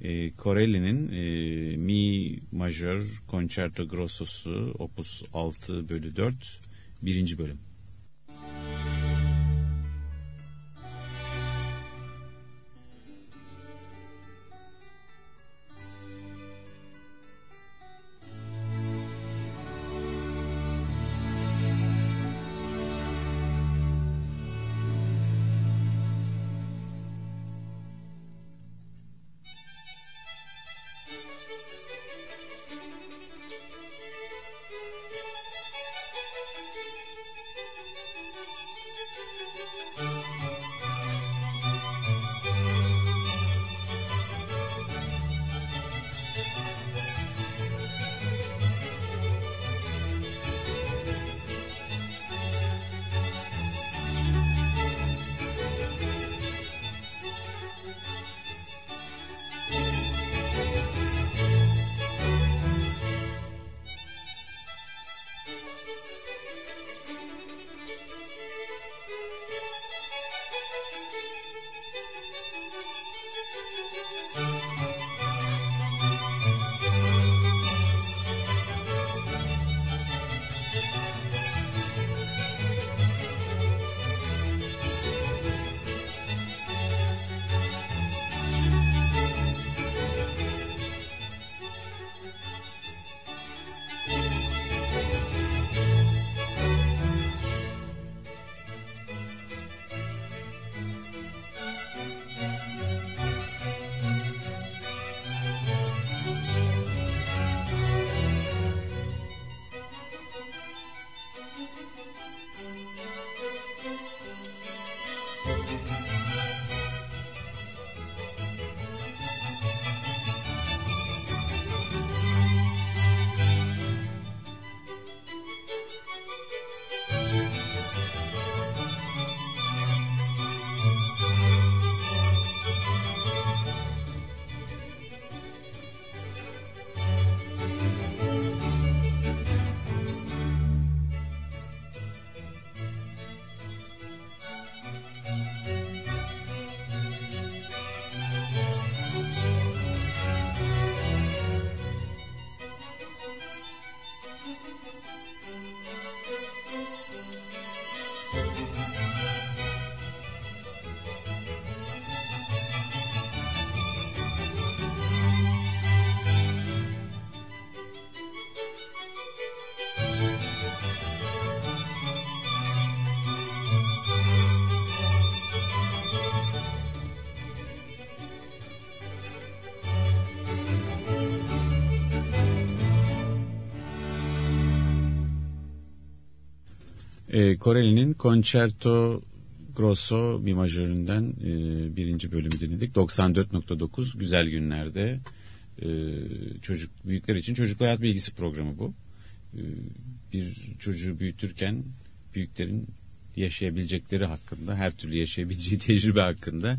E, Corelli'nin e, Mi majör Concerto Grosso'su Opus 6 bölü 4 birinci bölüm. E, Corelli'nin Concerto Grosso bir majöründen e, birinci bölümü dinledik. 94.9 Güzel Günler'de e, çocuk büyükler için çocuk hayat bilgisi programı bu. E, bir çocuğu büyütürken büyüklerin yaşayabilecekleri hakkında, her türlü yaşayabileceği tecrübe hakkında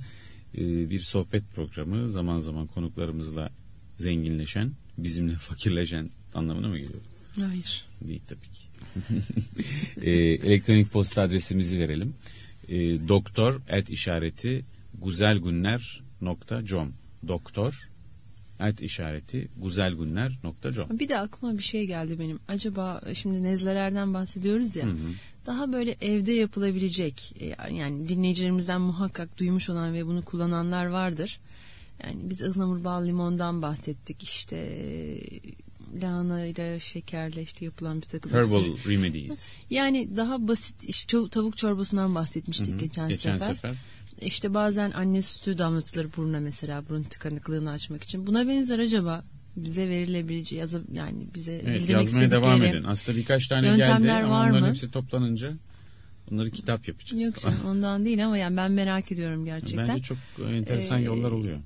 e, bir sohbet programı. Zaman zaman konuklarımızla zenginleşen, bizimle fakirleşen anlamına mı geliyor? Hayır. Değil tabii ki. e, elektronik posta adresimizi verelim. E, doktor et işareti guzelgunler.com Doktor et işareti guzelgunler.com Bir de aklıma bir şey geldi benim. Acaba şimdi nezlelerden bahsediyoruz ya. Daha böyle evde yapılabilecek e, yani dinleyicilerimizden muhakkak duymuş olan ve bunu kullananlar vardır. Yani biz ıhlamur bal limondan bahsettik işte lahana ile şekerle işte yapılan bir takım Herbal usul. Remedies. Yani daha basit işte tavuk çorbasından bahsetmiştik geçen, Geçen sefer. sefer. işte bazen anne sütü damlatılır burnuna mesela burun tıkanıklığını açmak için. Buna benzer acaba bize verilebileceği yazı yani bize Evet, yazmaya devam edin. Aslında birkaç tane geldi ama onların mı? hepsi toplanınca onları kitap yapacağız. Yok canım ondan değil ama yani ben merak ediyorum gerçekten. Bence çok enteresan Ee, yollar oluyor.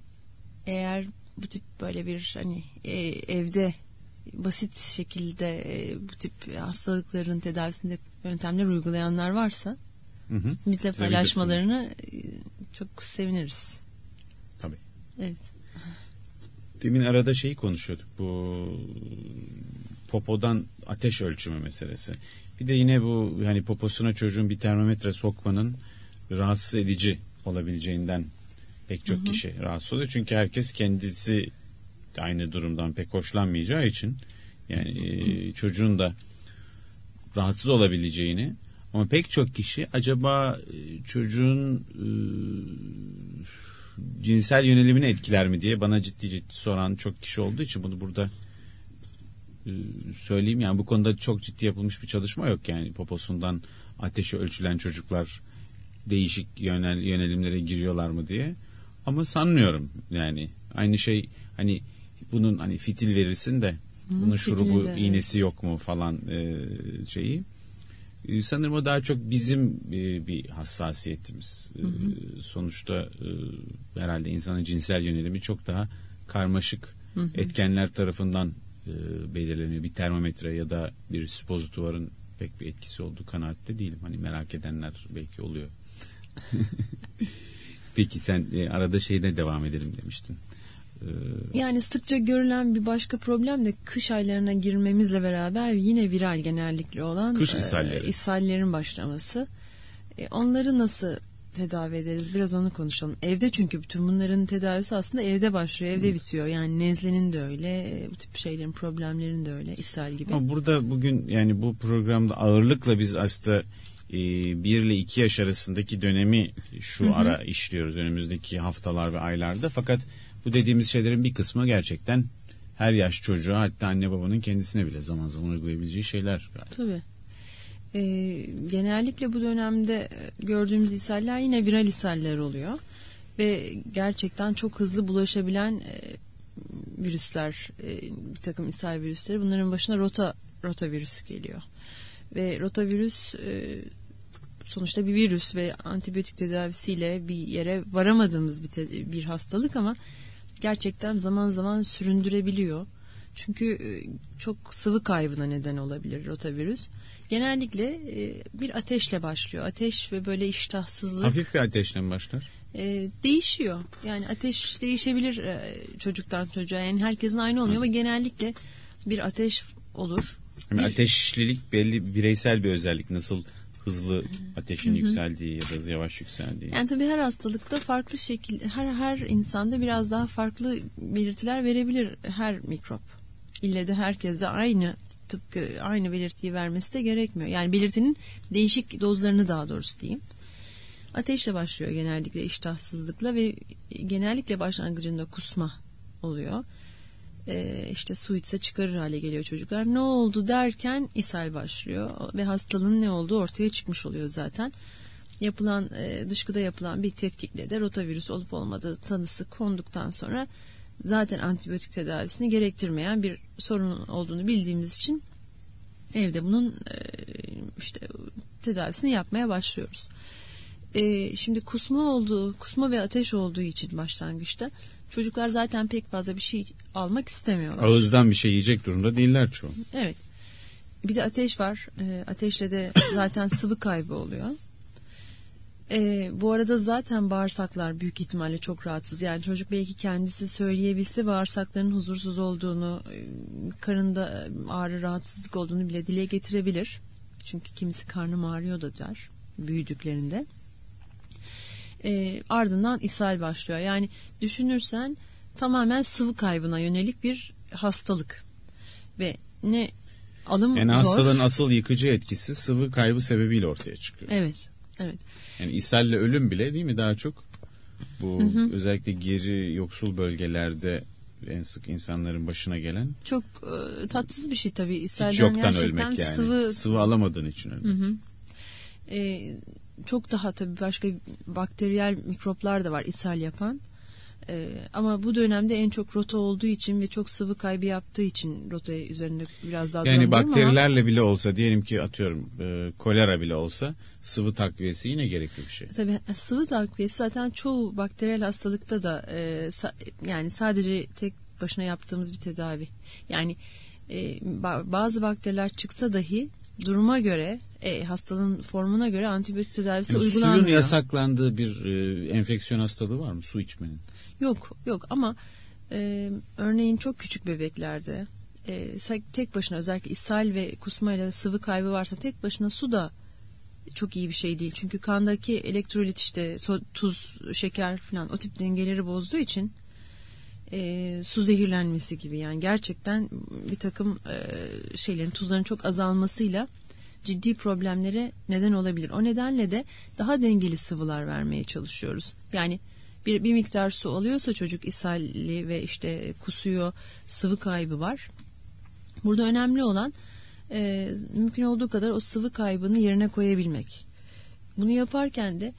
Eğer bu tip böyle bir hani e, evde basit şekilde e, bu tip hastalıkların tedavisinde yöntemler uygulayanlar varsa Hı hı. bizle paylaşmalarını e, çok seviniriz. Tabii. Evet. Demin arada şeyi konuşuyorduk bu popodan ateş ölçümü meselesi. Bir de yine bu hani poposuna çocuğun bir termometre sokmanın rahatsız edici olabileceğinden pek çok kişi rahatsız oluyor. Çünkü herkes kendisi aynı durumdan pek hoşlanmayacağı için yani e, çocuğun da rahatsız olabileceğini ama pek çok kişi acaba e, çocuğun e, cinsel yönelimini etkiler mi diye bana ciddi ciddi soran çok kişi olduğu için bunu burada e, söyleyeyim. Yani bu konuda çok ciddi yapılmış bir çalışma yok. Yani poposundan ateşi ölçülen çocuklar değişik yönel, yönelimlere giriyorlar mı diye. Ama sanmıyorum yani. Aynı şey hani bunun hani fitil verirsin de bunun şurubu evet. iğnesi yok mu falan e, şeyi e, sanırım o daha çok bizim e, bir hassasiyetimiz. E, Sonuçta e, herhalde insanın cinsel yönelimi çok daha karmaşık etkenler tarafından e, belirleniyor. Bir termometre ya da bir spozituvarın pek bir etkisi olduğu kanaatte değilim. Hani merak edenler belki oluyor. Peki sen e, arada şeyde devam edelim demiştin. Yani sıkça görülen bir başka problem de kış aylarına girmemizle beraber yine viral genellikle olan Kış e, ishalleri. ishallerin başlaması. E, onları nasıl tedavi ederiz? Biraz onu konuşalım. Evde çünkü bütün bunların tedavisi aslında evde başlıyor, evde bitiyor. Yani nezlenin de öyle, e, bu tip şeylerin, problemlerin de öyle, ishal gibi. Ama burada bugün yani bu programda ağırlıkla biz aslında e, 1 ile 2 yaş arasındaki dönemi şu ara işliyoruz önümüzdeki haftalar ve aylarda. Fakat bu dediğimiz şeylerin bir kısmı gerçekten her yaş çocuğa hatta anne babanın kendisine bile zaman zaman uygulayabileceği şeyler. Tabii. Ee, genellikle bu dönemde e, gördüğümüz ishaller yine viral ishaller oluyor. Ve gerçekten çok hızlı bulaşabilen e, virüsler, e, bir takım ishal virüsleri. Bunların başına rota rotavirüs geliyor. Ve rotavirüs e, sonuçta bir virüs ve antibiyotik tedavisiyle bir yere varamadığımız bir, te- bir hastalık ama gerçekten zaman zaman süründürebiliyor. Çünkü e, çok sıvı kaybına neden olabilir rotavirüs. Genellikle e, bir ateşle başlıyor. Ateş ve böyle iştahsızlık Hafif bir ateşle mi başlar? e, değişiyor. Yani ateş değişebilir e, çocuktan çocuğa. Yani herkesin aynı olmuyor ama genellikle bir ateş olur. Yani Bir- ateşlilik belli bireysel bir özellik. Nasıl hızlı ateşin yükseldiği ya da yavaş yükseldiği. Yani tabii her hastalıkta farklı şekilde her her insanda biraz daha farklı belirtiler verebilir her mikrop. İlle de herkese aynı tıpkı aynı belirtiyi vermesi de gerekmiyor. Yani belirtinin değişik dozlarını daha doğrusu diyeyim. Ateşle başlıyor genellikle iştahsızlıkla ve genellikle başlangıcında kusma oluyor. Ee, işte su içse çıkarır hale geliyor çocuklar. Ne oldu derken ishal başlıyor ve hastalığın ne olduğu ortaya çıkmış oluyor zaten yapılan e, dışkıda yapılan bir tetkikle de rotavirüs olup olmadığı tanısı konduktan sonra zaten antibiyotik tedavisini gerektirmeyen bir sorun olduğunu bildiğimiz için evde bunun e, işte tedavisini yapmaya başlıyoruz. E, şimdi kusma olduğu, kusma ve ateş olduğu için başlangıçta çocuklar zaten pek fazla bir şey almak istemiyorlar. Ağızdan bir şey yiyecek durumda değiller çoğu. Evet. Bir de ateş var. E, ateşle de zaten sıvı kaybı oluyor. E, bu arada zaten bağırsaklar büyük ihtimalle çok rahatsız. Yani çocuk belki kendisi söyleyebilse bağırsaklarının huzursuz olduğunu, e, karında e, ağrı rahatsızlık olduğunu bile dile getirebilir. Çünkü kimisi karnım ağrıyor da der büyüdüklerinde. E, ardından ishal başlıyor. Yani düşünürsen tamamen sıvı kaybına yönelik bir hastalık. Ve ne alım Yani zor. hastalığın asıl yıkıcı etkisi sıvı kaybı sebebiyle ortaya çıkıyor. Evet. Evet. Yani ishalle ölüm bile değil mi daha çok bu özellikle geri yoksul bölgelerde en sık insanların başına gelen Çok e, tatsız bir şey tabii. hiç İshalden yoktan gerçekten ölmek yani. sıvı Sıvı alamadığın için ölmek. e, çok daha tabii başka bakteriyel mikroplar da var ishal yapan. E, ama bu dönemde en çok rota olduğu için ve çok sıvı kaybı yaptığı için rota üzerinde biraz daha Yani duralım ama- bakterilerle bile olsa diyelim ki atıyorum e, kolera bile olsa sıvı takviyesi yine gerekli bir şey. Tabii sıvı takviyesi zaten çoğu bakteriyel hastalıkta da e, sa- yani sadece tek başına yaptığımız bir tedavi. Yani e, ba- bazı bakteriler çıksa dahi duruma göre e, hastalığın formuna göre antibiyotik tedavisi Yani uygulanmıyor. suyun yasaklandığı bir e, enfeksiyon hastalığı var mı? Su içmenin. Yok yok ama e, örneğin çok küçük bebeklerde e, tek başına özellikle ishal ve kusmayla sıvı kaybı varsa tek başına su da çok iyi bir şey değil. Çünkü kandaki elektrolit işte tuz, şeker falan o tip dengeleri bozduğu için e, su zehirlenmesi gibi yani gerçekten bir takım e, şeylerin tuzların çok azalmasıyla ciddi problemlere neden olabilir. O nedenle de daha dengeli sıvılar vermeye çalışıyoruz. Yani bir, bir miktar su alıyorsa çocuk ishalli ve işte kusuyor sıvı kaybı var. Burada önemli olan e, mümkün olduğu kadar o sıvı kaybını yerine koyabilmek. Bunu yaparken de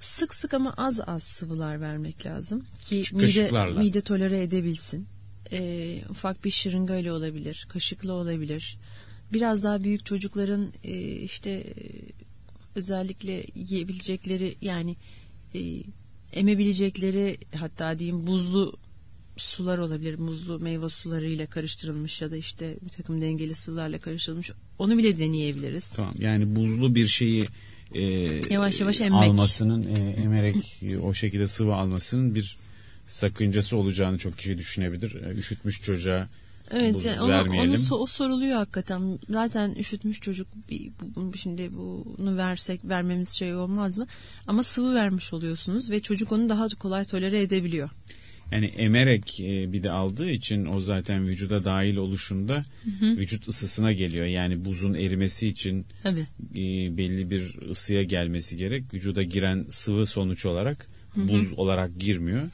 sık sık ama az az sıvılar vermek lazım ki Küçük mide, kaşıklarla. mide tolere edebilsin. E, ufak bir şırınga ile olabilir, kaşıkla olabilir. Biraz daha büyük çocukların e, işte e, özellikle yiyebilecekleri yani e, emebilecekleri hatta diyeyim buzlu sular olabilir. Buzlu meyve sularıyla karıştırılmış ya da işte bir takım dengeli sıvılarla karıştırılmış. Onu bile deneyebiliriz. Tamam yani buzlu bir şeyi e, Yavaş yavaş emmek. almasının e, emerek e, o şekilde sıvı almasının bir sakıncası olacağını çok kişi düşünebilir. E, Üşütmüş çocuğa Evet yani onu, vermeyelim. onu so- o soruluyor hakikaten. Zaten üşütmüş çocuk şimdi bunu versek vermemiz şey olmaz mı? Ama sıvı vermiş oluyorsunuz ve çocuk onu daha kolay tolere edebiliyor. Yani emerek e, bir de aldığı için o zaten vücuda dahil oluşunda vücut ısısına geliyor. Yani buzun erimesi için Tabii. e, belli bir ısıya gelmesi gerek. Vücuda giren sıvı sonuç olarak buz olarak girmiyor.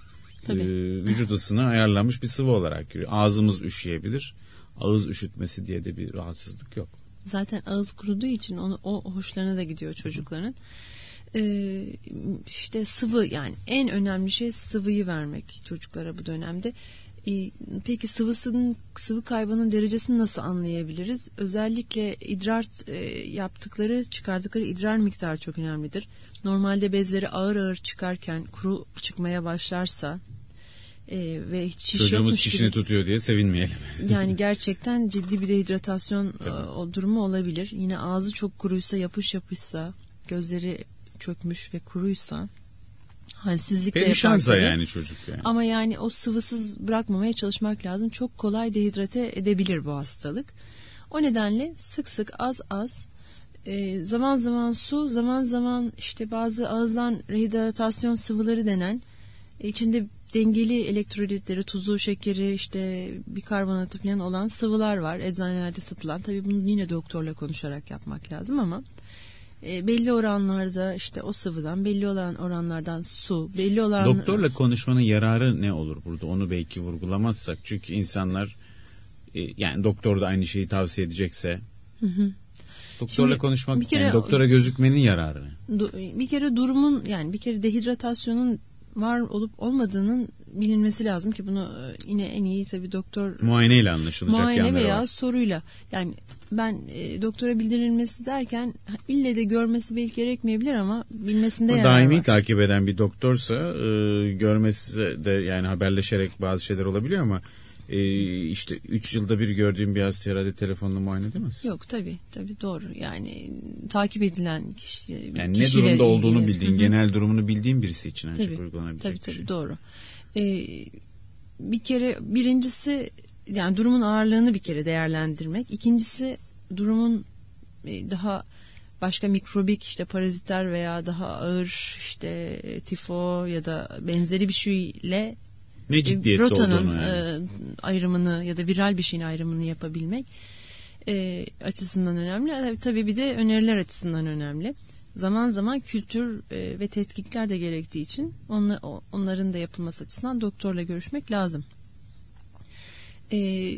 Tabii. E, vücut ısına ayarlanmış bir sıvı olarak giriyor. Ağzımız üşüyebilir. Ağız üşütmesi diye de bir rahatsızlık yok. Zaten ağız kuruduğu için onu o hoşlarına da gidiyor çocukların. Ee, işte sıvı yani en önemli şey sıvıyı vermek çocuklara bu dönemde. Ee, peki sıvısının sıvı kaybının derecesini nasıl anlayabiliriz? Özellikle idrar e, yaptıkları çıkardıkları idrar miktarı çok önemlidir. Normalde bezleri ağır ağır çıkarken kuru çıkmaya başlarsa e, ve hiç şiş Çocuğumuz yokmuş çişini gibi- tutuyor diye sevinmeyelim. yani gerçekten ciddi bir dehidratasyon e, o durumu olabilir. Yine ağzı çok kuruysa, yapış yapışsa, gözleri çökmüş ve kuruysa halsizlik de yapar Perişansa tabii. yani çocuk yani. Ama yani o sıvısız bırakmamaya çalışmak lazım. Çok kolay dehidrate edebilir bu hastalık. O nedenle sık sık az az e, zaman zaman su, zaman zaman işte bazı ağızdan rehidratasyon sıvıları denen e, içinde dengeli elektrolitleri, tuzu, şekeri, işte bikarbonatı falan olan sıvılar var. Eczanelerde satılan. Tabii bunu yine doktorla konuşarak yapmak lazım ama e, belli oranlarda işte o sıvıdan, belli olan oranlardan su, belli olan Doktorla konuşmanın yararı ne olur burada? Onu belki vurgulamazsak. Çünkü insanlar e, yani doktor da aynı şeyi tavsiye edecekse doktorla Şimdi konuşmak bir kere- yani doktora gözükmenin yararı bir kere durumun yani bir kere dehidratasyonun var olup olmadığının bilinmesi lazım ki bunu e, yine en iyiyse bir doktor Muayeneyle anlaşılacak muayene yanları veya var. soruyla yani ben e, doktora bildirilmesi derken ille de görmesi belki gerekmeyebilir ama bilmesinde yarar daimi var. takip eden bir doktorsa e, görmesi de yani haberleşerek bazı şeyler olabiliyor ama e, işte 3 yılda bir gördüğüm bir hasta herhalde telefonla muayene edemez. Yok tabi tabi doğru yani takip edilen kişi Yani ne durumda olduğunu ilgili. bildiğin, Hı genel durumunu bildiğin birisi için ancak Tabii, uygulanabilecek tabii tabii şey. doğru. Ee, bir kere birincisi yani durumun ağırlığını bir kere değerlendirmek. İkincisi durumun e, daha başka mikrobik işte paraziter veya daha ağır işte tifo ya da benzeri bir şeyle Ne e, ciddiyette rotanın olduğunu yani. e, ayrımını ya da viral bir şeyin ayrımını yapabilmek e, açısından önemli. Tabii, tabii bir de öneriler açısından önemli. Zaman zaman kültür e, ve tetkikler de gerektiği için onla, onların da yapılması açısından doktorla görüşmek lazım. E,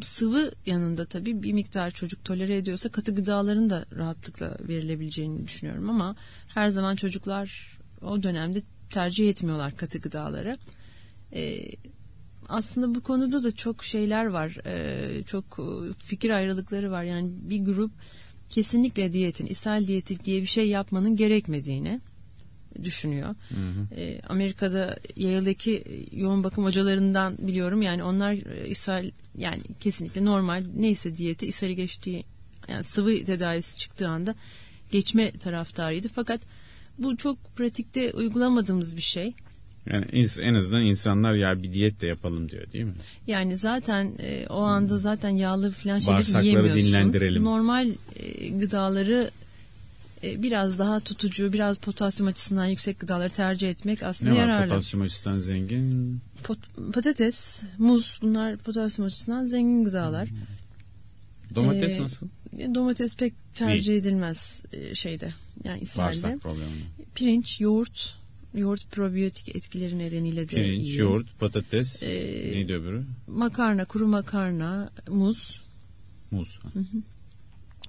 sıvı yanında tabii bir miktar çocuk tolere ediyorsa katı gıdaların da rahatlıkla verilebileceğini düşünüyorum ama her zaman çocuklar o dönemde tercih etmiyorlar katı gıdaları. Ee, aslında bu konuda da çok şeyler var. Ee, çok e, fikir ayrılıkları var. Yani bir grup kesinlikle diyetin, ishal diyeti diye bir şey yapmanın gerekmediğini düşünüyor. Ee, Amerika'da Yale'deki yoğun bakım hocalarından biliyorum. Yani onlar e, ishal yani kesinlikle normal neyse diyeti ishali geçtiği yani sıvı tedavisi çıktığı anda geçme taraftarıydı. Fakat bu çok pratikte uygulamadığımız bir şey. Yani en azından insanlar ya bir diyet de yapalım diyor değil mi? Yani zaten e, o anda zaten yağlı falan şeyleri yiyemiyorsun. dinlendirelim. Normal e, gıdaları e, biraz daha tutucu, biraz potasyum açısından yüksek gıdaları tercih etmek aslında Ne var yararlı. potasyum açısından zengin? Pot- patates, muz bunlar potasyum açısından zengin gıdalar. Domates Ee, nasıl? E, Domates pek tercih edilmez e, şeyde. Yani ishalde. Bağırsak problemi. Pirinç, yoğurt, yoğurt probiyotik etkileri nedeniyle de Pirinç, iyi. yoğurt, patates, Ee, neydi öbürü? Makarna, kuru makarna, muz. Muz.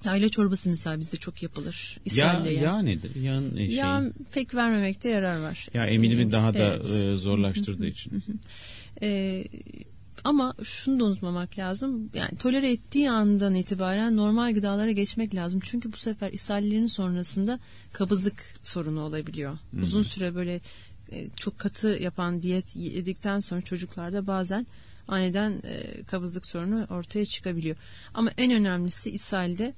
Yayla çorbası mesela bizde çok yapılır. Ya, İshalle ya nedir? Yağın şey. Yağ pek vermemekte yarar var. Ya eminimi daha da Evet. e, zorlaştırdığı için. Ee, ama şunu da unutmamak lazım. Yani tolere ettiği andan itibaren normal gıdalara geçmek lazım. Çünkü bu sefer ishallerin sonrasında kabızlık sorunu olabiliyor. Uzun süre böyle e, çok katı yapan diyet yedikten sonra çocuklarda bazen aniden e, kabızlık sorunu ortaya çıkabiliyor. Ama en önemlisi ishalde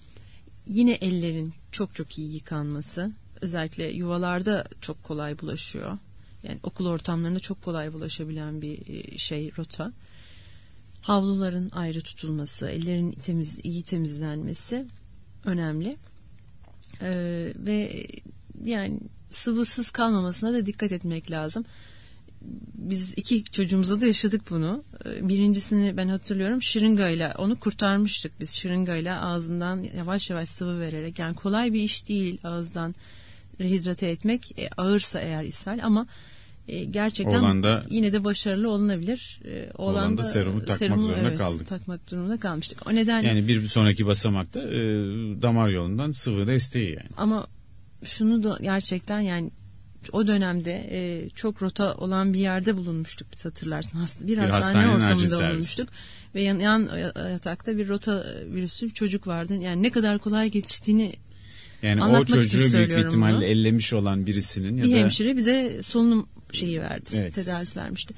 yine ellerin çok çok iyi yıkanması. Özellikle yuvalarda çok kolay bulaşıyor. Yani okul ortamlarında çok kolay bulaşabilen bir e, şey rota. Havluların ayrı tutulması, ellerin temiz iyi temizlenmesi önemli. Ee, ve yani sıvısız kalmamasına da dikkat etmek lazım. Biz iki çocuğumuza da yaşadık bunu. Ee, Birincisini ben hatırlıyorum şırıngayla onu kurtarmıştık biz şırıngayla ağzından yavaş yavaş sıvı vererek. Yani kolay bir iş değil ağızdan rehidrate etmek e, ağırsa eğer ishal ama e, gerçekten Oğlanda- yine de başarılı olunabilir. E, Oğlanda Oğlanda serumu takmak zorunda kaldık. Takmak durumunda kalmıştık. O nedenle Yani bir sonraki basamakta e, damar yolundan sıvı desteği yani. ama şunu da gerçekten yani o dönemde e, çok rota olan bir yerde bulunmuştuk biz hatırlarsın. Hasta, bir, hastane hastanenin acil ortamında bulunmuştuk. Ve yan, yan yatakta bir rota virüsü bir çocuk vardı. Yani ne kadar kolay geçtiğini Yani o Anlatmak için çocuğu büyük ihtimalle bunu. ellemiş olan birisinin ya bir da hemşire bize solunum şeyi verdi. Evet. Tedavisi vermişti.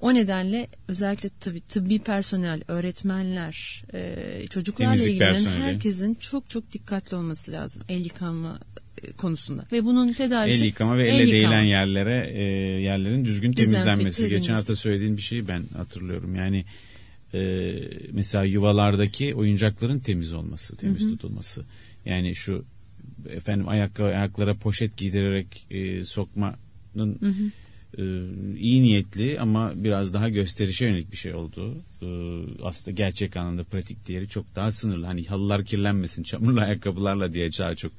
O nedenle özellikle tabii tıbbi personel, öğretmenler, e, çocuklarla Temizlik ilgilenen personeli. herkesin çok çok dikkatli olması lazım el yıkanma e, konusunda. Ve bunun tedavisi el yıkama ve el elle yıkama. değilen yerlere e, yerlerin düzgün temizlenmesi. Geçen hafta söylediğin bir şeyi ben hatırlıyorum. Yani e, mesela yuvalardaki oyuncakların temiz olması, temiz tutulması. Yani şu efendim ayak ayaklara poşet giydirerek e, sokmanın e, iyi niyetli ama biraz daha gösterişe yönelik bir şey olduğu e, aslında gerçek anlamda pratik değeri çok daha sınırlı. Hani halılar kirlenmesin çamurlu ayakkabılarla diye çok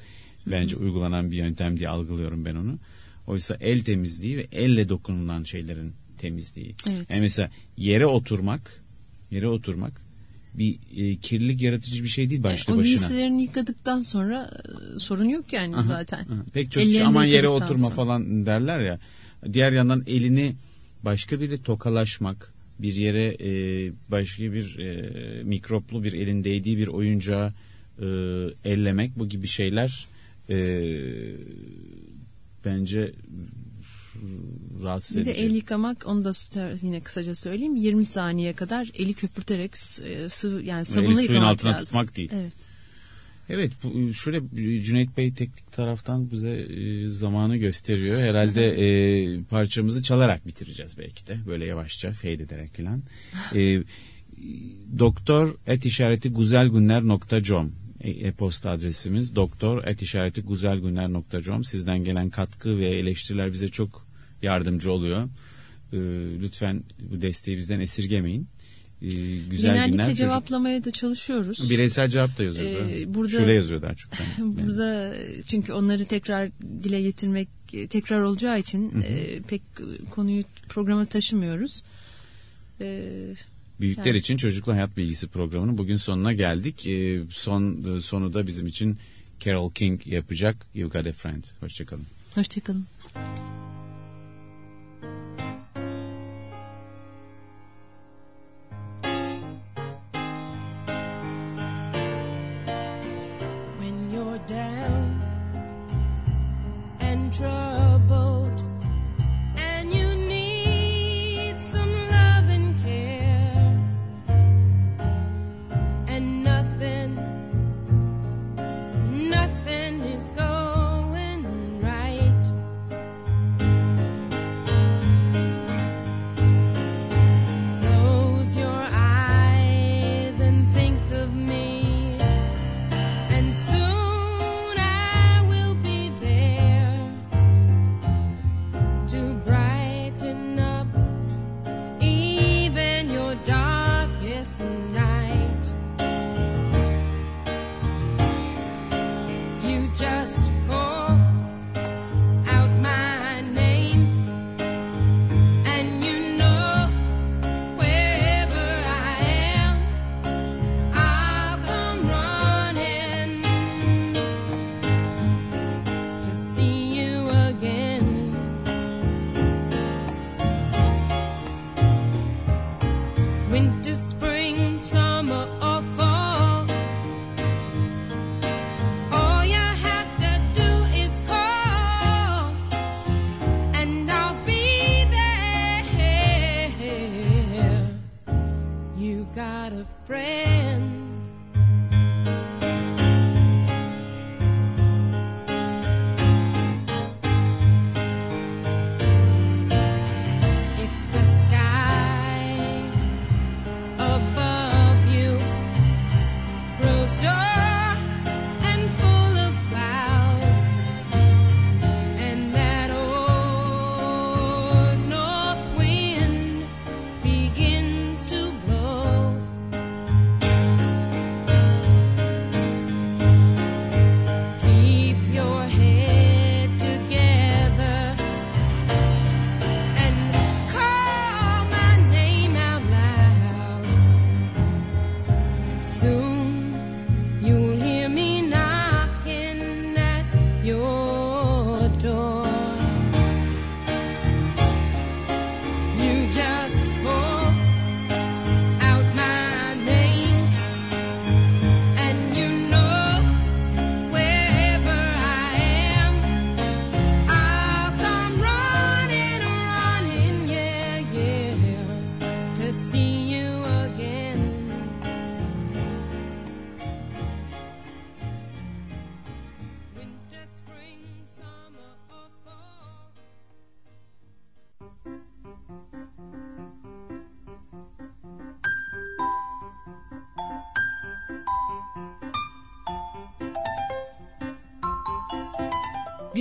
bence uygulanan bir yöntem diye algılıyorum ben onu. Oysa el temizliği ve elle dokunulan şeylerin temizliği. Evet. Yani mesela yere oturmak, yere oturmak bir e, kirlilik yaratıcı bir şey değil başlı E, o başına. giysilerini yıkadıktan sonra e, sorun yok yani Aha, zaten. aha. Pek çok kişi aman yere oturma sonra. falan derler ya. Diğer yandan elini başka biri tokalaşmak, bir yere e, başka bir e, mikroplu bir elin değdiği bir oyuncağı e, ellemek bu gibi şeyler e, bence rahatsız Bir de edici. el yıkamak onu da yine kısaca söyleyeyim 20 saniye kadar eli köpürterek e, sıvı yani sabunla suyun yıkamak altına lazım. tutmak değil. Evet. Evet bu, şöyle Cüneyt Bey teknik taraftan bize e, zamanı gösteriyor. Herhalde e, parçamızı çalarak bitireceğiz belki de. Böyle yavaşça fade ederek falan. E, doktor et işareti guzelgunler.com e- e-posta adresimiz doktor et işareti guzelgunler.com sizden gelen katkı ve eleştiriler bize çok yardımcı oluyor. E, lütfen bu desteği bizden esirgemeyin. E, güzel Genellikle günler. çocuk- cevaplamaya da çalışıyoruz. Bireysel cevap da yazıyoruz. Ee, burada- Şöyle yazıyor daha çok. Yani. Burada çünkü onları tekrar dile getirmek e, tekrar olacağı için e, pek konuyu programa taşımıyoruz. E, Büyükler Evet. için Çocuklu Hayat Bilgisi programının bugün sonuna geldik. Ee, son sonu da bizim için Carol King yapacak. You Got a Friend. Hoşçakalın. Hoşçakalın.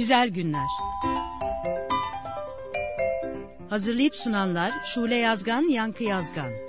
Güzel günler. Hazırlayıp sunanlar Şule Yazgan, Yankı Yazgan.